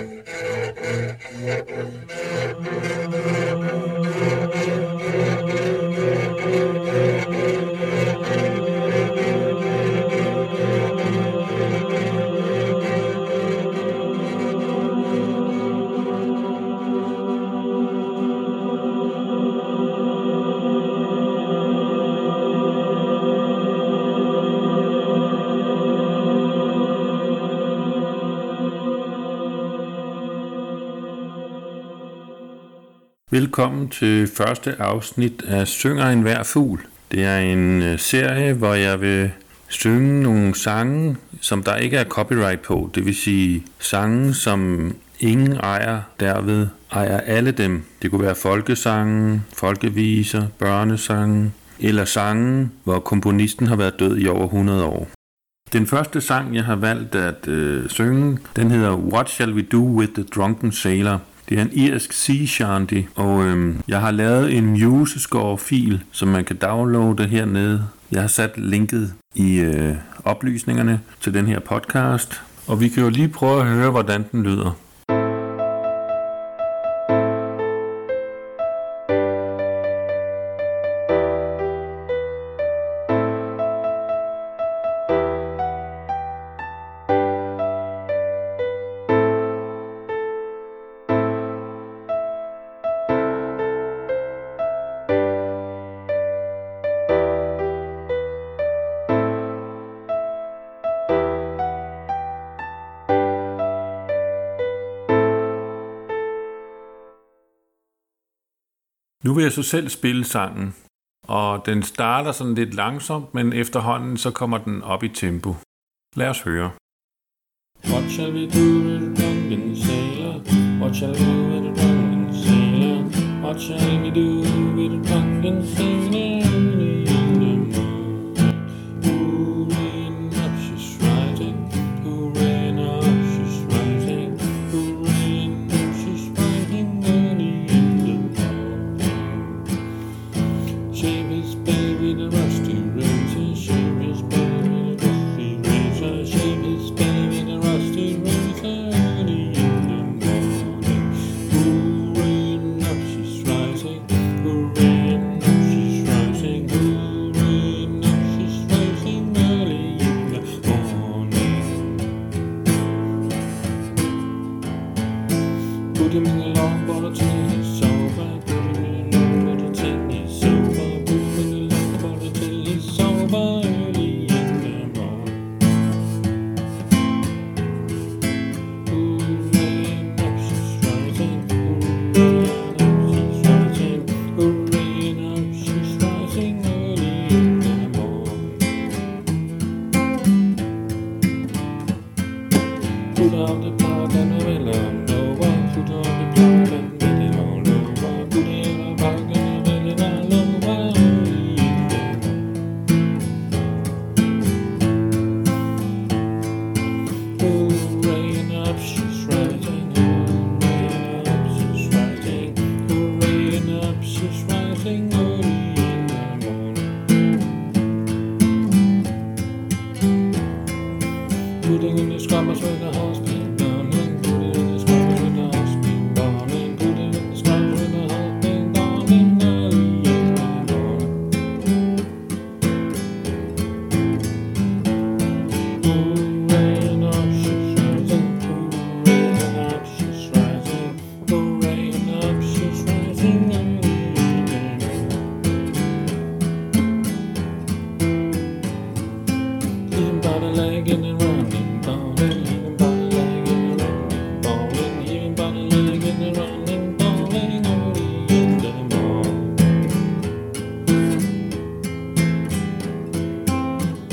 Thank you. Velkommen til første afsnit af Synger en hver fugl. Det er en øh, serie, hvor jeg vil synge nogle sange, som der ikke er copyright på. Det vil sige sange, som ingen ejer, derved ejer alle dem. Det kunne være folkesange, folkeviser, børnesange eller sange, hvor komponisten har været død i over 100 år. Den første sang, jeg har valgt at øh, synge, den hedder What Shall We Do With The Drunken Sailor? Det er en irsk sea shanty, og øhm, jeg har lavet en musescore-fil, som man kan downloade hernede. Jeg har sat linket i øh, oplysningerne til den her podcast, og vi kan jo lige prøve at høre, hvordan den lyder. Nu vil jeg så selv spille sangen, og den starter sådan lidt langsomt, men efterhånden så kommer den op i tempo. Lad os høre. What shall we do with a drunken sailor? What shall we do with a drunken sailor? What shall we do with a drunken sailor? surrounded by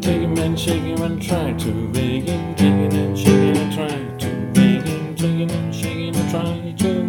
Taking and shaking and trying to begin. Taking and shaking and trying to begin. Taking and shaking and trying to.